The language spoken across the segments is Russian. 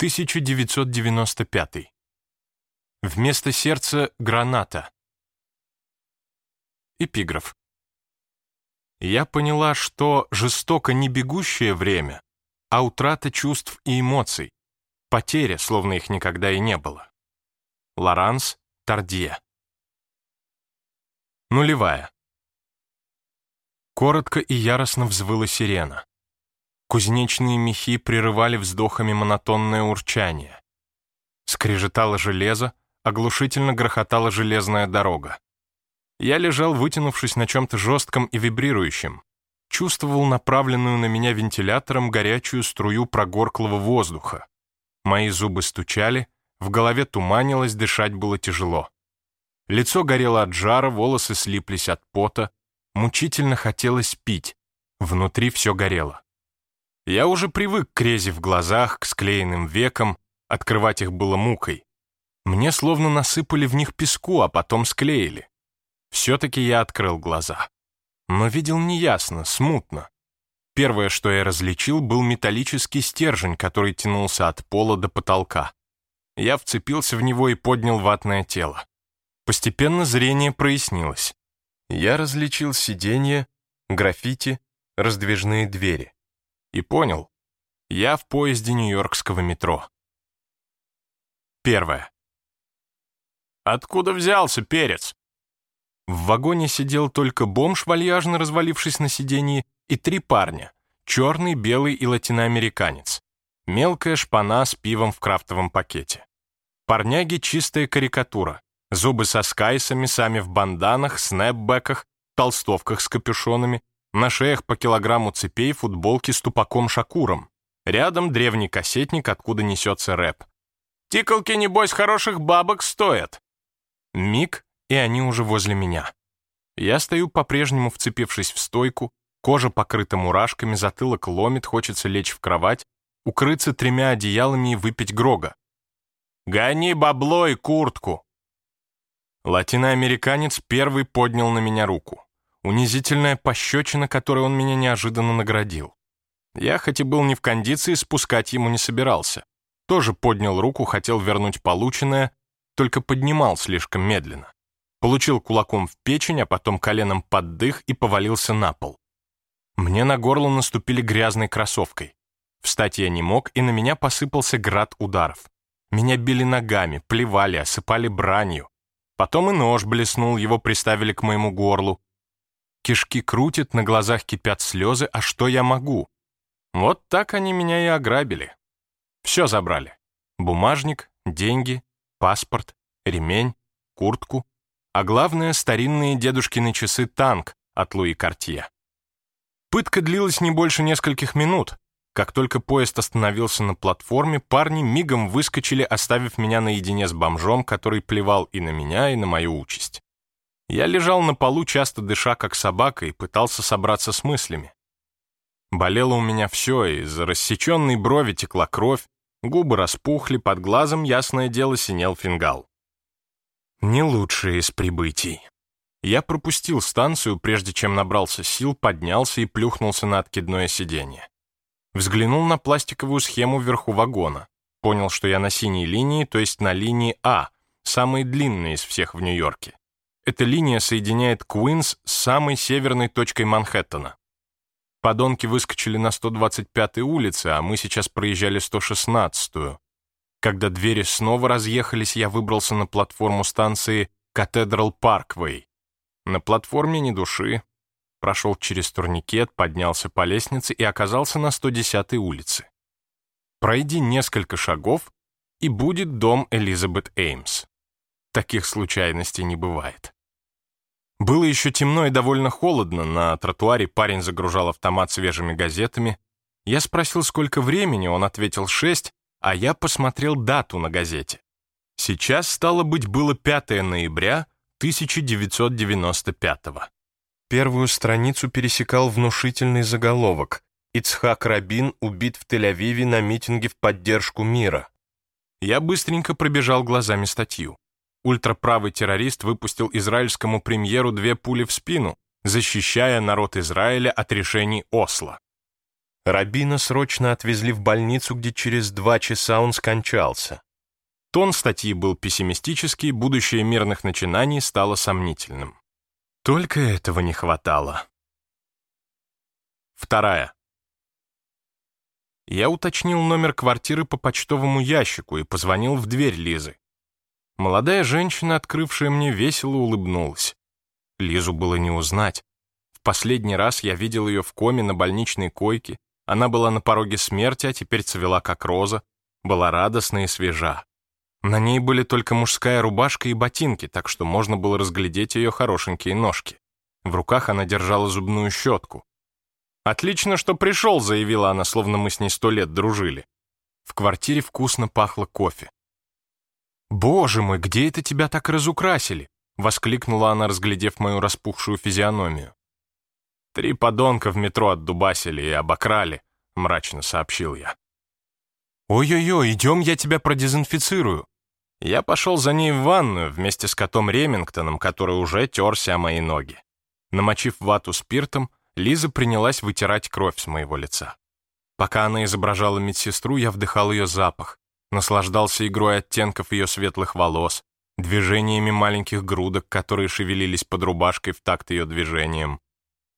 1995. Вместо сердца — граната. Эпиграф. Я поняла, что жестоко не бегущее время, а утрата чувств и эмоций, потеря, словно их никогда и не было. Лоранс Тардье. Нулевая. Коротко и яростно взвыла сирена. Кузнечные мехи прерывали вздохами монотонное урчание. Скрежетало железо, оглушительно грохотала железная дорога. Я лежал, вытянувшись на чем-то жестком и вибрирующем. Чувствовал направленную на меня вентилятором горячую струю прогорклого воздуха. Мои зубы стучали, в голове туманилось, дышать было тяжело. Лицо горело от жара, волосы слиплись от пота. Мучительно хотелось пить. Внутри все горело. Я уже привык к резе в глазах, к склеенным векам, открывать их было мукой. Мне словно насыпали в них песку, а потом склеили. Все-таки я открыл глаза. Но видел неясно, смутно. Первое, что я различил, был металлический стержень, который тянулся от пола до потолка. Я вцепился в него и поднял ватное тело. Постепенно зрение прояснилось. Я различил сиденье, граффити, раздвижные двери. И понял, я в поезде нью-йоркского метро. Первое. «Откуда взялся перец?» В вагоне сидел только бомж, вальяжно развалившись на сиденье, и три парня — черный, белый и латиноамериканец. Мелкая шпана с пивом в крафтовом пакете. Парняги — чистая карикатура. Зубы со скайсами, сами в банданах, снэпбэках, толстовках с капюшонами, на шеях по килограмму цепей, футболки с тупаком Шакуром. Рядом древний кассетник, откуда несется рэп. «Тикалки, небось, хороших бабок стоят!» Миг, и они уже возле меня. Я стою по-прежнему, вцепившись в стойку, кожа покрыта мурашками, затылок ломит, хочется лечь в кровать, укрыться тремя одеялами и выпить Грога. «Гони бабло и куртку!» Латиноамериканец первый поднял на меня руку. Унизительная пощечина, которой он меня неожиданно наградил. Я, хоть и был не в кондиции, спускать ему не собирался. Тоже поднял руку, хотел вернуть полученное, только поднимал слишком медленно получил кулаком в печень, а потом коленом под дых и повалился на пол. Мне на горло наступили грязной кроссовкой. Встать я не мог, и на меня посыпался град ударов. Меня били ногами, плевали, осыпали бранью. Потом и нож блеснул, его приставили к моему горлу. Кишки крутят, на глазах кипят слезы, а что я могу? Вот так они меня и ограбили. Все забрали. Бумажник, деньги, паспорт, ремень, куртку, а главное — старинные дедушкины часы «Танк» от Луи Картье. Пытка длилась не больше нескольких минут. Как только поезд остановился на платформе, парни мигом выскочили, оставив меня наедине с бомжом, который плевал и на меня, и на мою участь. Я лежал на полу, часто дыша, как собака, и пытался собраться с мыслями. Болело у меня все, из рассеченной брови текла кровь, губы распухли, под глазом, ясное дело, синел фингал. Не лучшее из прибытий. Я пропустил станцию, прежде чем набрался сил, поднялся и плюхнулся на откидное сиденье. Взглянул на пластиковую схему вверху вагона. Понял, что я на синей линии, то есть на линии А, самой длинной из всех в Нью-Йорке. Эта линия соединяет Куинс с самой северной точкой Манхэттена. Подонки выскочили на 125-й улице, а мы сейчас проезжали 116-ю. Когда двери снова разъехались, я выбрался на платформу станции Катедрал Парквей. На платформе ни души. Прошел через турникет, поднялся по лестнице и оказался на 110-й улице. Пройди несколько шагов, и будет дом Элизабет Эймс. Таких случайностей не бывает. Было еще темно и довольно холодно, на тротуаре парень загружал автомат свежими газетами. Я спросил, сколько времени, он ответил шесть, а я посмотрел дату на газете. Сейчас, стало быть, было 5 ноября 1995 -го. Первую страницу пересекал внушительный заголовок «Ицхак Рабин убит в Тель-Авиве на митинге в поддержку мира». Я быстренько пробежал глазами статью. Ультраправый террорист выпустил израильскому премьеру две пули в спину, защищая народ Израиля от решений Осло. Рабина срочно отвезли в больницу, где через два часа он скончался. Тон статьи был пессимистический, будущее мирных начинаний стало сомнительным. Только этого не хватало. Вторая. Я уточнил номер квартиры по почтовому ящику и позвонил в дверь Лизы. Молодая женщина, открывшая мне, весело улыбнулась. Лизу было не узнать. В последний раз я видел ее в коме на больничной койке. Она была на пороге смерти, а теперь цвела как роза, была радостна и свежа. На ней были только мужская рубашка и ботинки, так что можно было разглядеть ее хорошенькие ножки. В руках она держала зубную щетку. «Отлично, что пришел», — заявила она, словно мы с ней сто лет дружили. В квартире вкусно пахло кофе. «Боже мой, где это тебя так разукрасили?» — воскликнула она, разглядев мою распухшую физиономию. «Три подонка в метро отдубасили и обокрали», — мрачно сообщил я. «Ой-ой-ой, идем, я тебя продезинфицирую». Я пошел за ней в ванную вместе с котом Ремингтоном, который уже терся о мои ноги. Намочив вату спиртом, Лиза принялась вытирать кровь с моего лица. Пока она изображала медсестру, я вдыхал ее запах, наслаждался игрой оттенков ее светлых волос, движениями маленьких грудок, которые шевелились под рубашкой в такт ее движением.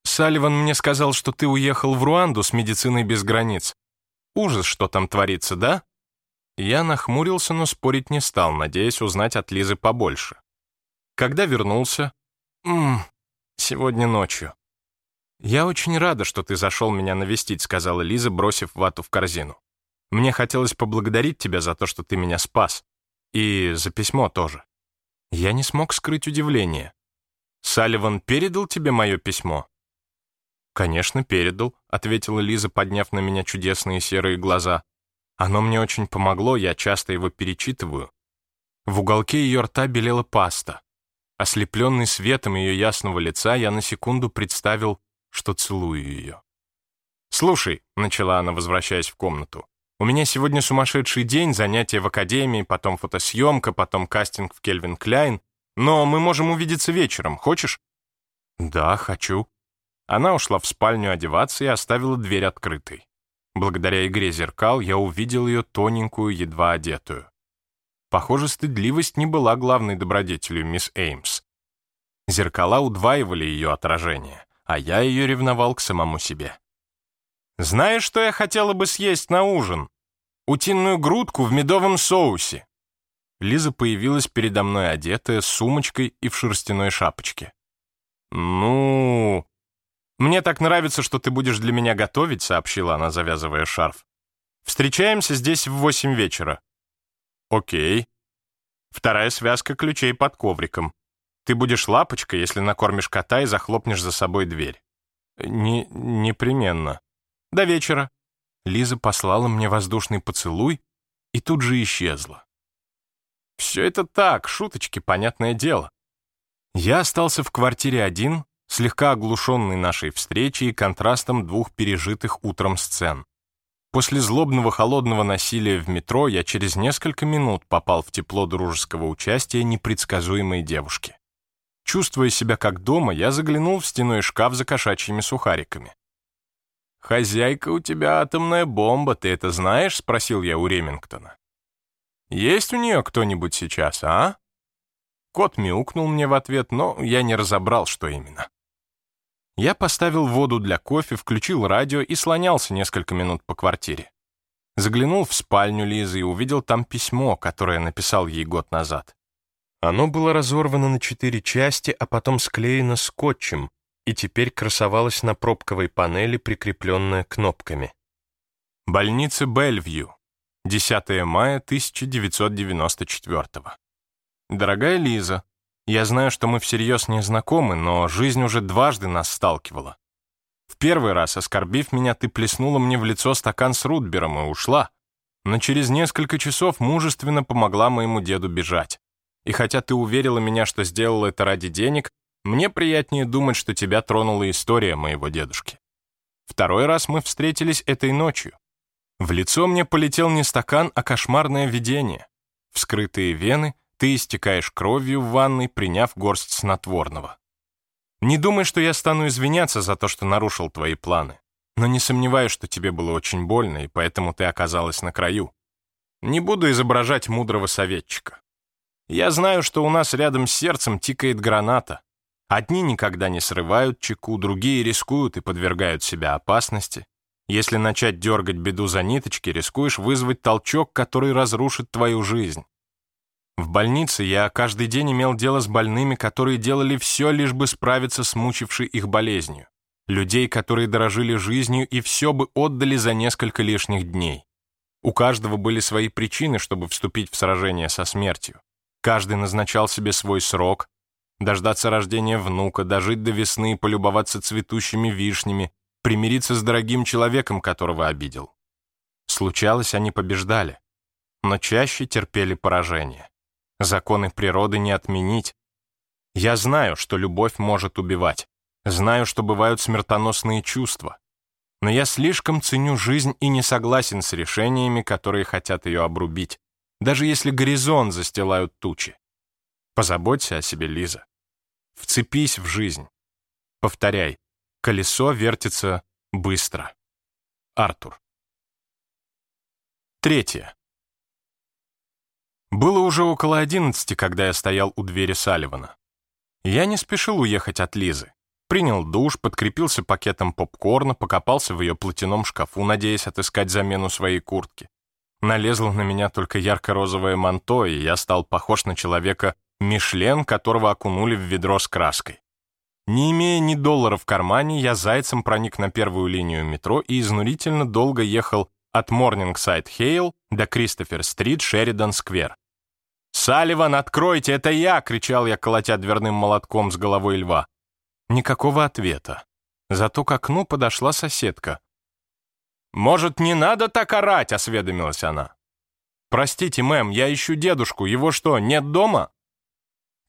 «Салливан мне сказал, что ты уехал в Руанду с медициной без границ. Ужас, что там творится, да?» Я нахмурился, но спорить не стал, надеясь узнать от Лизы побольше. Когда вернулся? «Ммм, сегодня ночью». «Я очень рада, что ты зашел меня навестить», — сказала Лиза, бросив вату в корзину. «Мне хотелось поблагодарить тебя за то, что ты меня спас. И за письмо тоже». Я не смог скрыть удивление. «Салливан передал тебе мое письмо?» «Конечно, передал», — ответила Лиза, подняв на меня чудесные серые глаза. «Оно мне очень помогло, я часто его перечитываю». В уголке ее рта белела паста. Ослепленный светом ее ясного лица, я на секунду представил что целую ее. «Слушай», — начала она, возвращаясь в комнату, «у меня сегодня сумасшедший день, занятия в академии, потом фотосъемка, потом кастинг в Кельвин Кляйн, но мы можем увидеться вечером, хочешь?» «Да, хочу». Она ушла в спальню одеваться и оставила дверь открытой. Благодаря игре зеркал я увидел ее тоненькую, едва одетую. Похоже, стыдливость не была главной добродетелью мисс Эймс. Зеркала удваивали ее отражение, а я ее ревновал к самому себе. «Знаешь, что я хотела бы съесть на ужин? Утиную грудку в медовом соусе». Лиза появилась передо мной одетая, с сумочкой и в шерстяной шапочке. «Ну...» «Мне так нравится, что ты будешь для меня готовить», — сообщила она, завязывая шарф. «Встречаемся здесь в восемь вечера». «Окей». Вторая связка ключей под ковриком. Ты будешь лапочкой, если накормишь кота и захлопнешь за собой дверь. Не, непременно. До вечера. Лиза послала мне воздушный поцелуй и тут же исчезла. Все это так, шуточки, понятное дело. Я остался в квартире один, слегка оглушенный нашей встречей и контрастом двух пережитых утром сцен. После злобного холодного насилия в метро я через несколько минут попал в тепло дружеского участия непредсказуемой девушки. Чувствуя себя как дома, я заглянул в стеной шкаф за кошачьими сухариками. «Хозяйка у тебя атомная бомба, ты это знаешь?» — спросил я у Ремингтона. «Есть у нее кто-нибудь сейчас, а?» Кот мяукнул мне в ответ, но я не разобрал, что именно. Я поставил воду для кофе, включил радио и слонялся несколько минут по квартире. Заглянул в спальню Лизы и увидел там письмо, которое написал ей год назад. Оно было разорвано на четыре части, а потом склеено скотчем, и теперь красовалось на пробковой панели, прикрепленное кнопками. Больница Бельвью, 10 мая 1994 Дорогая Лиза, я знаю, что мы всерьез не знакомы, но жизнь уже дважды нас сталкивала. В первый раз, оскорбив меня, ты плеснула мне в лицо стакан с Рутбером и ушла. Но через несколько часов мужественно помогла моему деду бежать. И хотя ты уверила меня, что сделала это ради денег, мне приятнее думать, что тебя тронула история моего дедушки. Второй раз мы встретились этой ночью. В лицо мне полетел не стакан, а кошмарное видение. Вскрытые вены, ты истекаешь кровью в ванной, приняв горсть снотворного. Не думай, что я стану извиняться за то, что нарушил твои планы. Но не сомневаюсь, что тебе было очень больно, и поэтому ты оказалась на краю. Не буду изображать мудрого советчика. Я знаю, что у нас рядом с сердцем тикает граната. Одни никогда не срывают чеку, другие рискуют и подвергают себя опасности. Если начать дергать беду за ниточки, рискуешь вызвать толчок, который разрушит твою жизнь. В больнице я каждый день имел дело с больными, которые делали все, лишь бы справиться с мучившей их болезнью. Людей, которые дорожили жизнью и все бы отдали за несколько лишних дней. У каждого были свои причины, чтобы вступить в сражение со смертью. Каждый назначал себе свой срок, дождаться рождения внука, дожить до весны, полюбоваться цветущими вишнями, примириться с дорогим человеком, которого обидел. Случалось, они побеждали, но чаще терпели поражение. Законы природы не отменить. Я знаю, что любовь может убивать. Знаю, что бывают смертоносные чувства. Но я слишком ценю жизнь и не согласен с решениями, которые хотят ее обрубить, даже если горизонт застилают тучи. Позаботься о себе, Лиза. Вцепись в жизнь. Повторяй, колесо вертится быстро. Артур. Третье. Было уже около одиннадцати, когда я стоял у двери Салливана. Я не спешил уехать от Лизы. Принял душ, подкрепился пакетом попкорна, покопался в ее платяном шкафу, надеясь отыскать замену своей куртки. Налезло на меня только ярко-розовое манто, и я стал похож на человека Мишлен, которого окунули в ведро с краской. Не имея ни доллара в кармане, я зайцем проник на первую линию метро и изнурительно долго ехал от Морнингсайд-Хейл до Кристофер-стрит, Шеридан-сквер. «Салливан, откройте, это я!» — кричал я, колотя дверным молотком с головой льва. Никакого ответа. Зато к окну подошла соседка. «Может, не надо так орать?» — осведомилась она. «Простите, мэм, я ищу дедушку. Его что, нет дома?»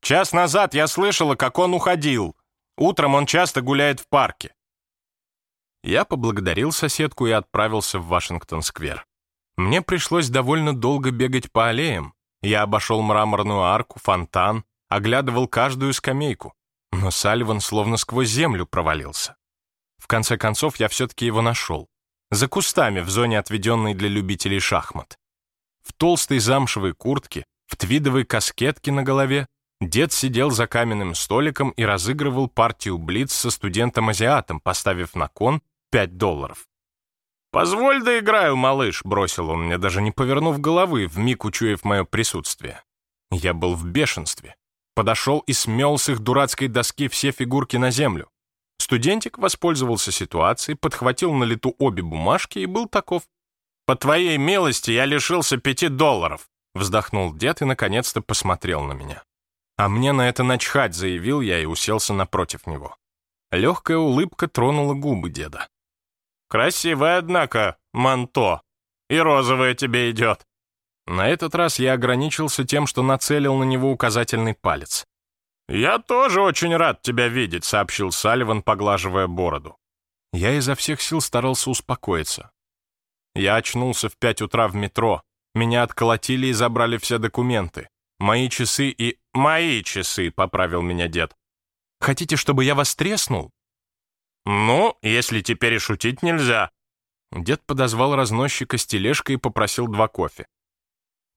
«Час назад я слышала, как он уходил. Утром он часто гуляет в парке». Я поблагодарил соседку и отправился в Вашингтон-сквер. Мне пришлось довольно долго бегать по аллеям, я обошел мраморную арку, фонтан, оглядывал каждую скамейку. Но Сальван словно сквозь землю провалился. В конце концов, я все-таки его нашел. За кустами в зоне, отведенной для любителей шахмат. В толстой замшевой куртке, в твидовой каскетке на голове, дед сидел за каменным столиком и разыгрывал партию блиц со студентом-азиатом, поставив на кон 5 долларов. «Позволь доиграю, малыш», — бросил он мне, даже не повернув головы, вмиг учуяв мое присутствие. Я был в бешенстве. Подошел и смел с их дурацкой доски все фигурки на землю. Студентик воспользовался ситуацией, подхватил на лету обе бумажки и был таков. «По твоей милости я лишился пяти долларов», — вздохнул дед и наконец-то посмотрел на меня. «А мне на это начхать», — заявил я и уселся напротив него. Легкая улыбка тронула губы деда. Красивое, однако, манто. И розовое тебе идет. На этот раз я ограничился тем, что нацелил на него указательный палец. «Я тоже очень рад тебя видеть», — сообщил Салливан, поглаживая бороду. Я изо всех сил старался успокоиться. Я очнулся в пять утра в метро. Меня отколотили и забрали все документы. Мои часы и... «Мои часы», — поправил меня дед. «Хотите, чтобы я вас треснул?» «Ну, если теперь и шутить нельзя». Дед подозвал разносчика с тележкой и попросил два кофе.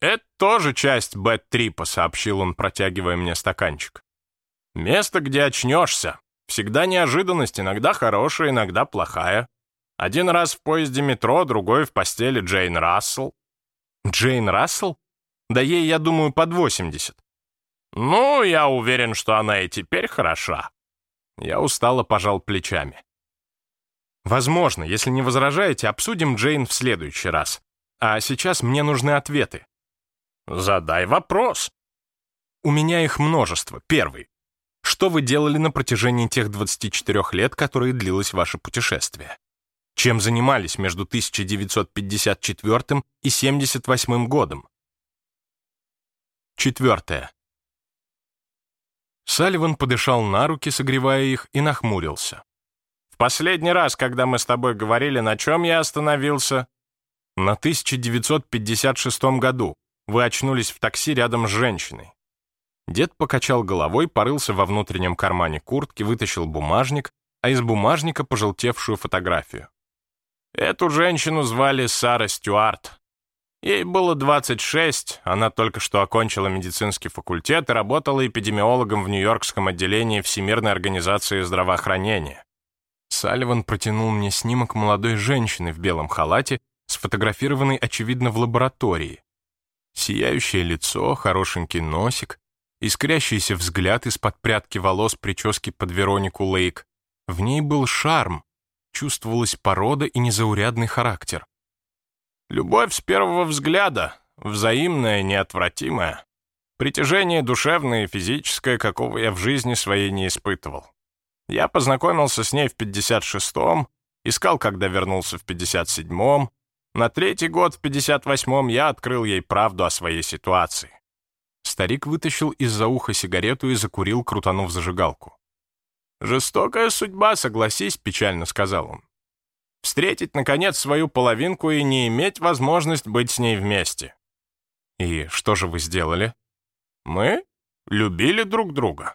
«Это тоже часть бэт-трипа», — сообщил он, протягивая мне стаканчик. «Место, где очнешься. Всегда неожиданность, иногда хорошая, иногда плохая. Один раз в поезде метро, другой в постели Джейн Рассел». «Джейн Рассел? Да ей, я думаю, под 80». «Ну, я уверен, что она и теперь хороша». Я устало пожал плечами. Возможно, если не возражаете, обсудим Джейн в следующий раз. А сейчас мне нужны ответы. Задай вопрос. У меня их множество. Первый. Что вы делали на протяжении тех 24 лет, которые длилось ваше путешествие? Чем занимались между 1954 и 78 годом? Четвертое. Салливан подышал на руки, согревая их, и нахмурился. «В последний раз, когда мы с тобой говорили, на чем я остановился?» «На 1956 году. Вы очнулись в такси рядом с женщиной». Дед покачал головой, порылся во внутреннем кармане куртки, вытащил бумажник, а из бумажника пожелтевшую фотографию. Эту женщину звали Сара Стюарт. Ей было 26, она только что окончила медицинский факультет и работала эпидемиологом в Нью-Йоркском отделении Всемирной организации здравоохранения. Салливан протянул мне снимок молодой женщины в белом халате, сфотографированной, очевидно, в лаборатории. Сияющее лицо, хорошенький носик, искрящийся взгляд из-под прядки волос прически под Веронику Лейк. В ней был шарм, чувствовалась порода и незаурядный характер. Любовь с первого взгляда, взаимная, неотвратимая. Притяжение душевное и физическое, какого я в жизни своей не испытывал. Я познакомился с ней в 56-м, искал, когда вернулся в 57-м. На третий год, в 58-м, я открыл ей правду о своей ситуации. Старик вытащил из-за уха сигарету и закурил, крутанув зажигалку. «Жестокая судьба, согласись», — печально сказал он. «Встретить, наконец, свою половинку и не иметь возможность быть с ней вместе». «И что же вы сделали?» «Мы любили друг друга».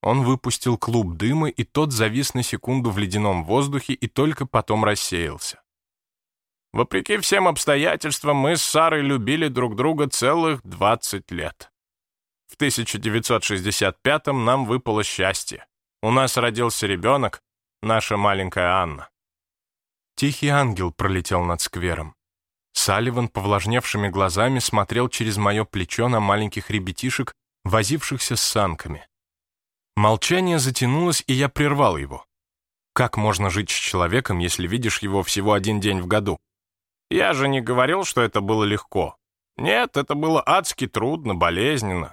Он выпустил клуб дыма, и тот завис на секунду в ледяном воздухе и только потом рассеялся. Вопреки всем обстоятельствам, мы с Сарой любили друг друга целых 20 лет. В 1965-м нам выпало счастье. У нас родился ребенок, наша маленькая Анна. Тихий ангел пролетел над сквером. Салливан повлажневшими глазами смотрел через мое плечо на маленьких ребятишек, возившихся с санками. Молчание затянулось, и я прервал его. Как можно жить с человеком, если видишь его всего один день в году? Я же не говорил, что это было легко. Нет, это было адски трудно, болезненно.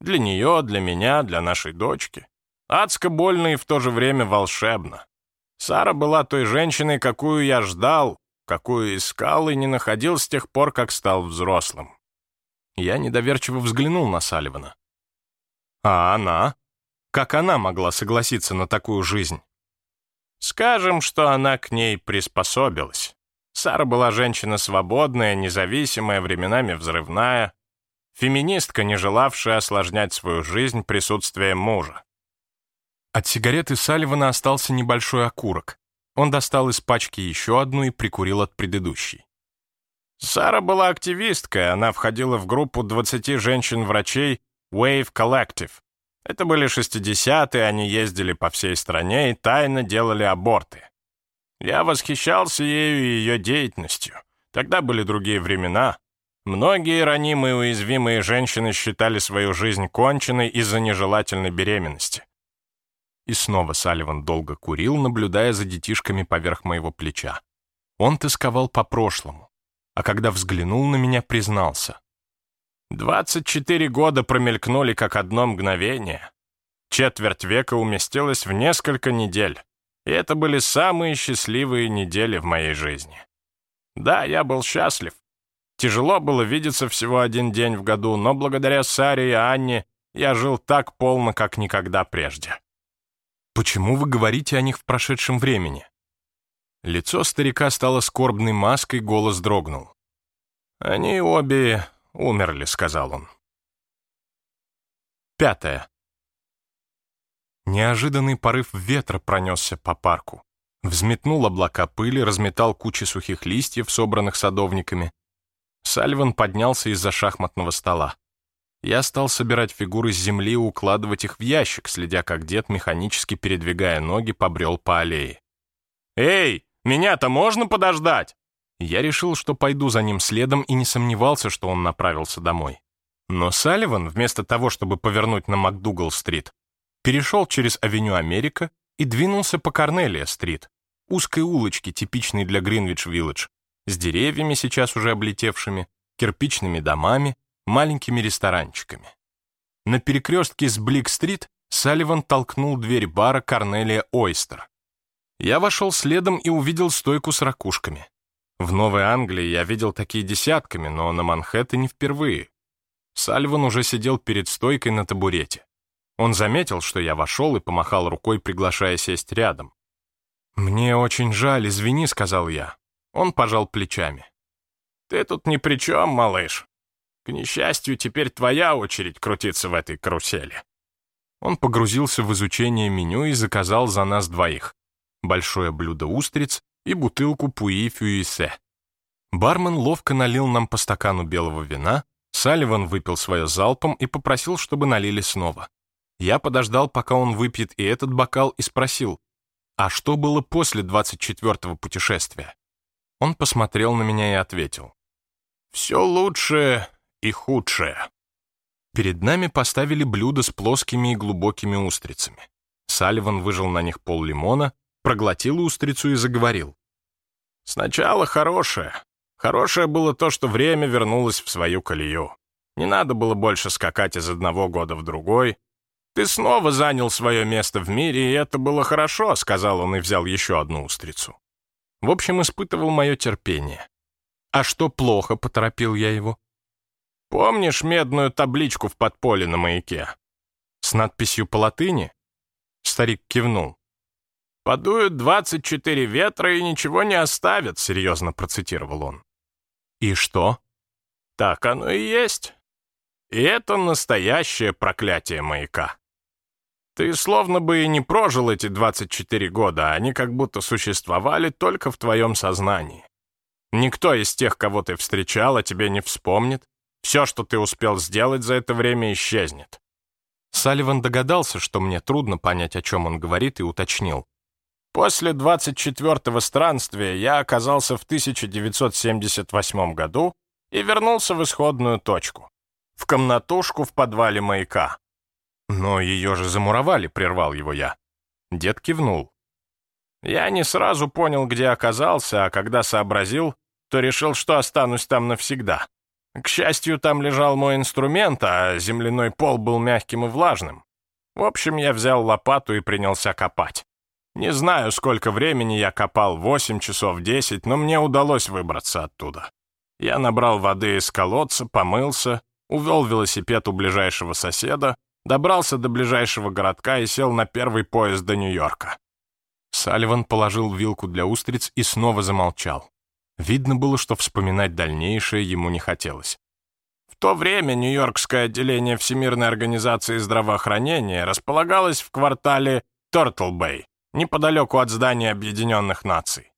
Для нее, для меня, для нашей дочки. Адско больно и в то же время волшебно. Сара была той женщиной, какую я ждал, какую искал и не находил с тех пор, как стал взрослым. Я недоверчиво взглянул на Салливана. А она? Как она могла согласиться на такую жизнь? Скажем, что она к ней приспособилась. Сара была женщина свободная, независимая, временами взрывная. Феминистка, не желавшая осложнять свою жизнь присутствием мужа. От сигареты Салливана остался небольшой окурок. Он достал из пачки еще одну и прикурил от предыдущей. Сара была активисткой, она входила в группу 20 женщин-врачей Wave Collective. Это были 60-е, они ездили по всей стране и тайно делали аборты. Я восхищался ею и ее деятельностью. Тогда были другие времена. Многие ранимые и уязвимые женщины считали свою жизнь конченной из-за нежелательной беременности. И снова Салливан долго курил, наблюдая за детишками поверх моего плеча. Он тосковал по прошлому, а когда взглянул на меня, признался. Двадцать четыре года промелькнули как одно мгновение. Четверть века уместилась в несколько недель, и это были самые счастливые недели в моей жизни. Да, я был счастлив. Тяжело было видеться всего один день в году, но благодаря Саре и Анне я жил так полно, как никогда прежде. Почему вы говорите о них в прошедшем времени? Лицо старика стало скорбной маской, голос дрогнул. Они обе умерли», — сказал он. Пятое. Неожиданный порыв ветра пронесся по парку. Взметнул облака пыли, разметал кучи сухих листьев, собранных садовниками. Сальван поднялся из-за шахматного стола. Я стал собирать фигуры с земли и укладывать их в ящик, следя, как дед, механически передвигая ноги, побрел по аллее. «Эй, меня-то можно подождать?» Я решил, что пойду за ним следом и не сомневался, что он направился домой. Но Салливан, вместо того, чтобы повернуть на МакДугал-стрит, перешел через авеню Америка и двинулся по Корнелия-стрит, узкой улочке, типичной для Гринвич-Виллидж, с деревьями, сейчас уже облетевшими, кирпичными домами, маленькими ресторанчиками. На перекрестке с Блик-стрит Салливан толкнул дверь бара Корнелия Ойстер. Я вошел следом и увидел стойку с ракушками. В Новой Англии я видел такие десятками, но на Манхэттене впервые. Сальван уже сидел перед стойкой на табурете. Он заметил, что я вошел и помахал рукой, приглашая сесть рядом. «Мне очень жаль, извини», — сказал я. Он пожал плечами. «Ты тут ни при чем, малыш. К несчастью, теперь твоя очередь крутиться в этой карусели». Он погрузился в изучение меню и заказал за нас двоих. Большое блюдо устриц и бутылку пуи фюисе. Бармен ловко налил нам по стакану белого вина, Салливан выпил свое залпом и попросил, чтобы налили снова. Я подождал, пока он выпьет и этот бокал, и спросил, а что было после 24-го путешествия? Он посмотрел на меня и ответил, «Все лучшее и худшее». Перед нами поставили блюдо с плоскими и глубокими устрицами. Салливан выжил на них пол лимона, проглотил устрицу и заговорил. «Сначала хорошее. Хорошее было то, что время вернулось в свою колею. Не надо было больше скакать из одного года в другой. Ты снова занял свое место в мире, и это было хорошо», — сказал он и взял еще одну устрицу. В общем, испытывал мое терпение. «А что плохо?» — поторопил я его. Помнишь медную табличку в подполе на маяке? С надписью по латыни? Старик кивнул. «Подуют двадцать четыре ветра и ничего не оставят», — серьезно процитировал он. «И что?» «Так оно и есть. И это настоящее проклятие маяка. Ты словно бы и не прожил эти 24 года, они как будто существовали только в твоем сознании. Никто из тех, кого ты встречал, о тебе не вспомнит, все, что ты успел сделать за это время, исчезнет». Салливан догадался, что мне трудно понять, о чем он говорит, и уточнил. «После 24-го странствия я оказался в 1978 году и вернулся в исходную точку. В комнатушку в подвале маяка. «Но ее же замуровали», — прервал его я. Дед кивнул. Я не сразу понял, где оказался, а когда сообразил, то решил, что останусь там навсегда. К счастью, там лежал мой инструмент, а земляной пол был мягким и влажным. В общем, я взял лопату и принялся копать. Не знаю, сколько времени я копал, 8 часов 10, но мне удалось выбраться оттуда. Я набрал воды из колодца, помылся, увел велосипед у ближайшего соседа, добрался до ближайшего городка и сел на первый поезд до Нью-Йорка. Салливан положил вилку для устриц и снова замолчал. Видно было, что вспоминать дальнейшее ему не хотелось. В то время Нью-Йоркское отделение Всемирной организации здравоохранения располагалось в квартале Тортл-Бэй, неподалеку от здания Объединенных Наций.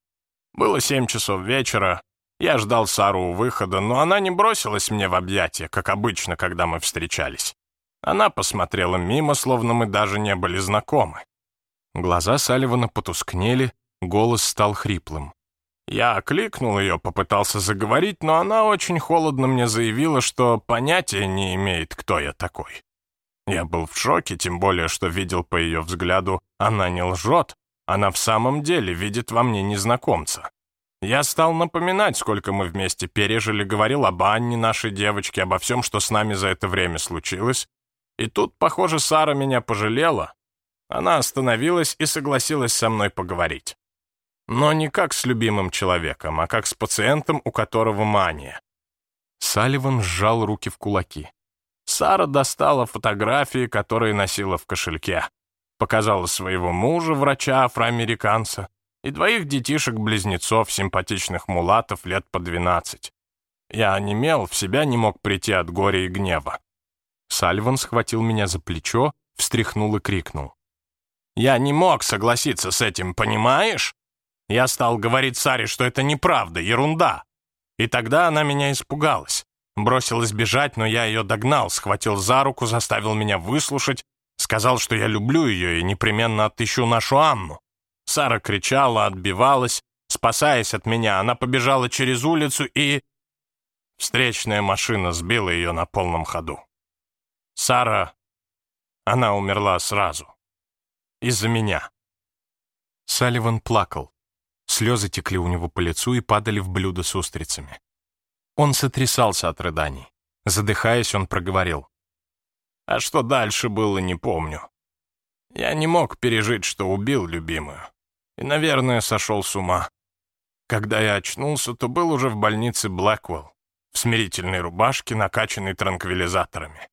Было семь часов вечера, я ждал Сару у выхода, но она не бросилась мне в объятия, как обычно, когда мы встречались. Она посмотрела мимо, словно мы даже не были знакомы. Глаза Салливана потускнели, голос стал хриплым. Я окликнул ее, попытался заговорить, но она очень холодно мне заявила, что понятия не имеет, кто я такой. Я был в шоке, тем более, что видел по ее взгляду, она не лжет, она в самом деле видит во мне незнакомца. Я стал напоминать, сколько мы вместе пережили, говорил об Анне, нашей девочке, обо всем, что с нами за это время случилось. И тут, похоже, Сара меня пожалела. Она остановилась и согласилась со мной поговорить. Но не как с любимым человеком, а как с пациентом, у которого мания. Салливан сжал руки в кулаки. Сара достала фотографии, которые носила в кошельке. Показала своего мужа, врача-афроамериканца, и двоих детишек-близнецов, симпатичных мулатов лет по двенадцать. Я онемел, в себя не мог прийти от горя и гнева. Сальван схватил меня за плечо, встряхнул и крикнул. «Я не мог согласиться с этим, понимаешь? Я стал говорить Саре, что это неправда, ерунда. И тогда она меня испугалась. Бросилась бежать, но я ее догнал, схватил за руку, заставил меня выслушать, сказал, что я люблю ее и непременно отыщу нашу Анну. Сара кричала, отбивалась, спасаясь от меня. Она побежала через улицу и... Встречная машина сбила ее на полном ходу. Сара... Она умерла сразу. Из-за меня. Салливан плакал. Слезы текли у него по лицу и падали в блюдо с устрицами. Он сотрясался от рыданий. Задыхаясь, он проговорил. «А что дальше было, не помню. Я не мог пережить, что убил любимую. И, наверное, сошел с ума. Когда я очнулся, то был уже в больнице Блэквелл, в смирительной рубашке, накачанной транквилизаторами.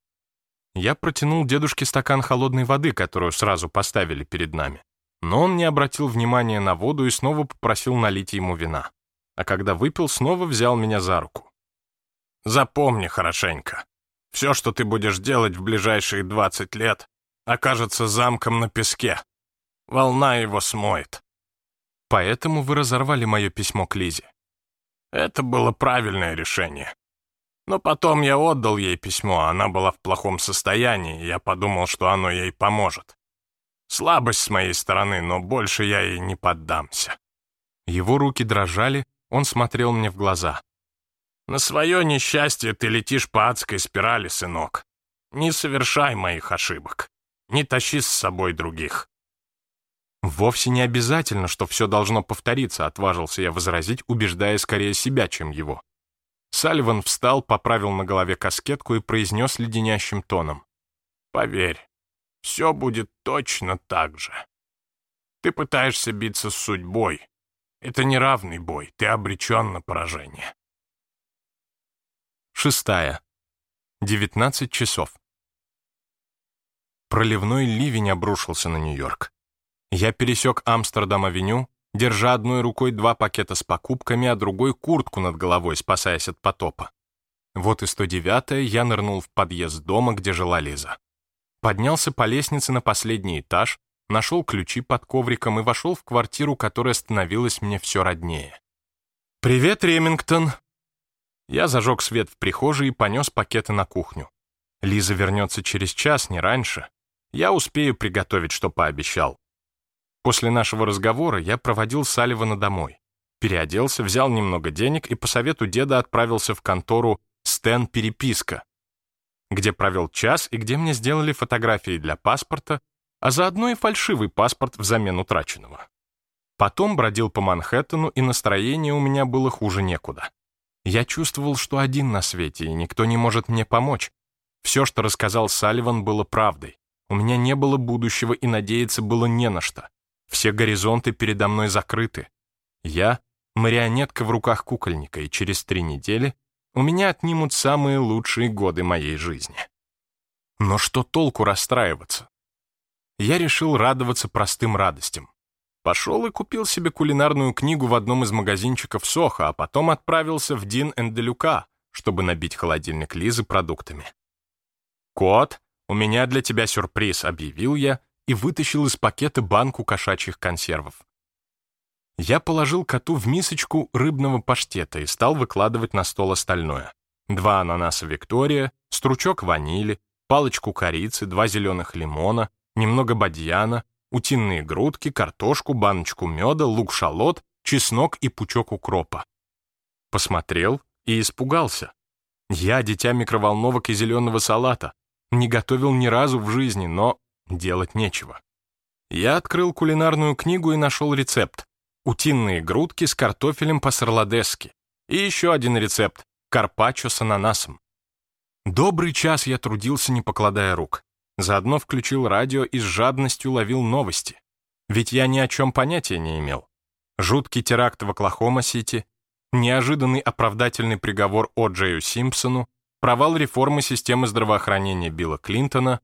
Я протянул дедушке стакан холодной воды, которую сразу поставили перед нами но он не обратил внимания на воду и снова попросил налить ему вина. А когда выпил, снова взял меня за руку. «Запомни хорошенько. Все, что ты будешь делать в ближайшие 20 лет, окажется замком на песке. Волна его смоет. Поэтому вы разорвали мое письмо к Лизе. Это было правильное решение. Но потом я отдал ей письмо, она была в плохом состоянии, и я подумал, что оно ей поможет. Слабость с моей стороны, но больше я ей не поддамся. Его руки дрожали, он смотрел мне в глаза. «На свое несчастье ты летишь по адской спирали, сынок. Не совершай моих ошибок. Не тащи с собой других». «Вовсе не обязательно, что все должно повториться», — отважился я возразить, убеждая скорее себя, чем его. Сальван встал, поправил на голове каскетку и произнес леденящим тоном. «Поверь, все будет точно так же. Ты пытаешься биться с судьбой. Это неравный бой, ты обречен на поражение. Шестая. Девятнадцать часов. Проливной ливень обрушился на Нью-Йорк. Я пересек Амстердам-авеню, держа одной рукой два пакета с покупками, а другой куртку над головой, спасаясь от потопа. Вот и 109-я я нырнул в подъезд дома, где жила Лиза поднялся по лестнице на последний этаж, нашел ключи под ковриком и вошел в квартиру, которая становилась мне все роднее. «Привет, Ремингтон!» Я зажег свет в прихожей и понес пакеты на кухню. Лиза вернется через час, не раньше. Я успею приготовить, что пообещал. После нашего разговора я проводил Салливана домой. Переоделся, взял немного денег и по совету деда отправился в контору «Стэн Переписка», где провел час и где мне сделали фотографии для паспорта, а заодно и фальшивый паспорт взамен утраченного. Потом бродил по Манхэттену, и настроение у меня было хуже некуда. Я чувствовал, что один на свете, и никто не может мне помочь. Все, что рассказал Салливан, было правдой. У меня не было будущего, и надеяться было не на что. Все горизонты передо мной закрыты. Я — марионетка в руках кукольника, и через три недели у меня отнимут самые лучшие годы моей жизни. Но что толку расстраиваться? Я решил радоваться простым радостям. Пошел и купил себе кулинарную книгу в одном из магазинчиков Соха, а потом отправился в Дин Энделюка, чтобы набить холодильник Лизы продуктами. «Кот, у меня для тебя сюрприз», — объявил я и вытащил из пакета банку кошачьих консервов. Я положил коту в мисочку рыбного паштета и стал выкладывать на стол остальное. Два ананаса Виктория, стручок ванили, палочку корицы, два зеленых лимона, немного бадьяна, утиные грудки, картошку, баночку меда, лук-шалот, чеснок и пучок укропа. Посмотрел и испугался. Я дитя микроволновок и зеленого салата. Не готовил ни разу в жизни, но делать нечего. Я открыл кулинарную книгу и нашел рецепт утиные грудки с картофелем по-сарлодесски и еще один рецепт — карпаччо с ананасом. Добрый час я трудился, не покладая рук. Заодно включил радио и с жадностью ловил новости. Ведь я ни о чем понятия не имел. Жуткий теракт в Оклахома-Сити, неожиданный оправдательный приговор О. Джею Симпсону, провал реформы системы здравоохранения Билла Клинтона.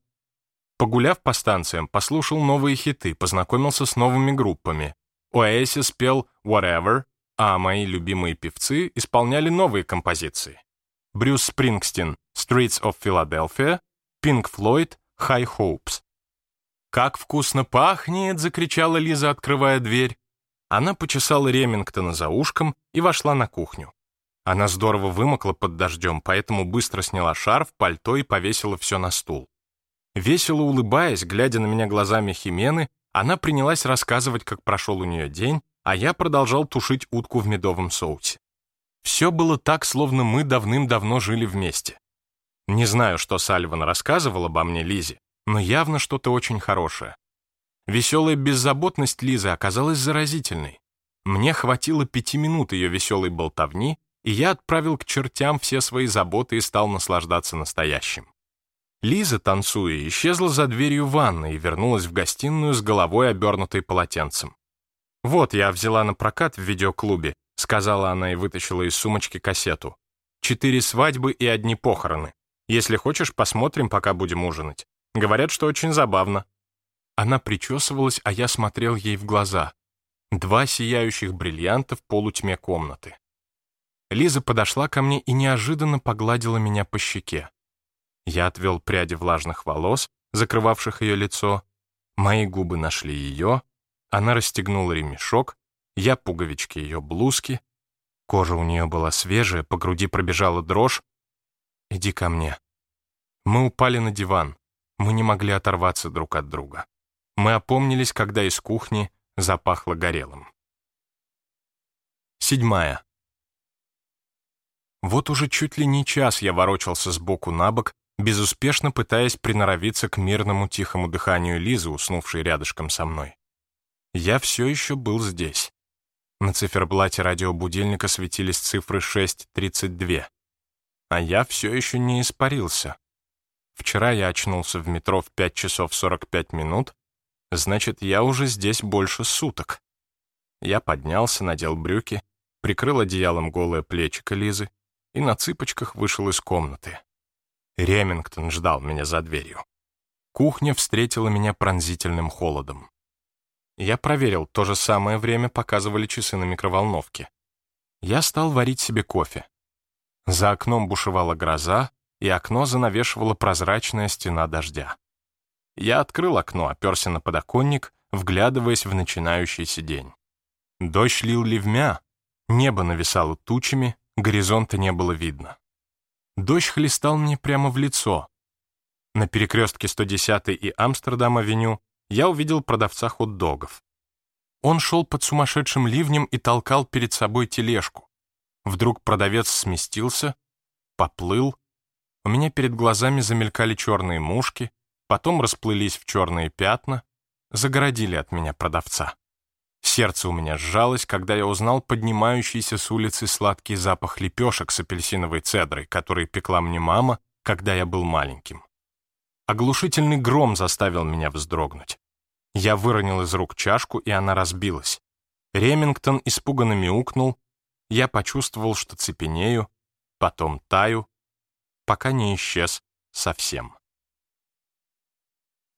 Погуляв по станциям, послушал новые хиты, познакомился с новыми группами, Oasis пел «Whatever», а мои любимые певцы исполняли новые композиции. Брюс Спрингстин «Streets of Philadelphia», Pink Floyd «High Hopes». «Как вкусно пахнет!» — закричала Лиза, открывая дверь. Она почесала Ремингтона за ушком и вошла на кухню. Она здорово вымокла под дождем, поэтому быстро сняла шарф, пальто и повесила все на стул. Весело улыбаясь, глядя на меня глазами Химены, она принялась рассказывать, как прошел у нее день, а я продолжал тушить утку в медовом соусе. Все было так, словно мы давным-давно жили вместе. Не знаю, что Сальван рассказывал обо мне Лизе, но явно что-то очень хорошее. Веселая беззаботность Лизы оказалась заразительной. Мне хватило пяти минут ее веселой болтовни, и я отправил к чертям все свои заботы и стал наслаждаться настоящим. Лиза, танцуя, исчезла за дверью ванной и вернулась в гостиную с головой, обернутой полотенцем. «Вот, я взяла на прокат в видеоклубе», — сказала она и вытащила из сумочки кассету. «Четыре свадьбы и одни похороны. Если хочешь, посмотрим, пока будем ужинать. Говорят, что очень забавно». Она причесывалась, а я смотрел ей в глаза. Два сияющих бриллианта в полутьме комнаты. Лиза подошла ко мне и неожиданно погладила меня по щеке. Я отвел пряди влажных волос, закрывавших ее лицо. Мои губы нашли ее. Она расстегнула ремешок, я пуговички ее блузки. Кожа у нее была свежая, по груди пробежала дрожь. «Иди ко мне». Мы упали на диван. Мы не могли оторваться друг от друга. Мы опомнились, когда из кухни запахло горелым. Седьмая. Вот уже чуть ли не час я ворочался сбоку на бок, безуспешно пытаясь приноровиться к мирному тихому дыханию Лизы, уснувшей рядышком со мной. Я все еще был здесь. На циферблате радиобудильника светились цифры 6.32. А я все еще не испарился. Вчера я очнулся в метро в 5 часов 45 минут, значит, я уже здесь больше суток. Я поднялся, надел брюки, прикрыл одеялом голое плечико Лизы и на цыпочках вышел из комнаты. Ремингтон ждал меня за дверью. Кухня встретила меня пронзительным холодом. Я проверил, то же самое время показывали часы на микроволновке. Я стал варить себе кофе. За окном бушевала гроза, и окно занавешивала прозрачная стена дождя. Я открыл окно, оперся на подоконник, вглядываясь в начинающийся день. Дождь лил ливмя, небо нависало тучами, горизонта не было видно. Дождь хлестал мне прямо в лицо. На перекрестке 110 и Амстердам-авеню я увидел продавца хот-догов. Он шел под сумасшедшим ливнем и толкал перед собой тележку. Вдруг продавец сместился, поплыл. У меня перед глазами замелькали черные мушки, потом расплылись в черные пятна, загородили от меня продавца. Сердце у меня сжалось, когда я узнал поднимающийся с улицы сладкий запах лепешек с апельсиновой цедрой, который пекла мне мама, когда я был маленьким. Оглушительный гром заставил меня вздрогнуть. Я выронил из рук чашку, и она разбилась. Ремингтон испуганно мяукнул. Я почувствовал, что цепенею, потом таю, пока не исчез совсем.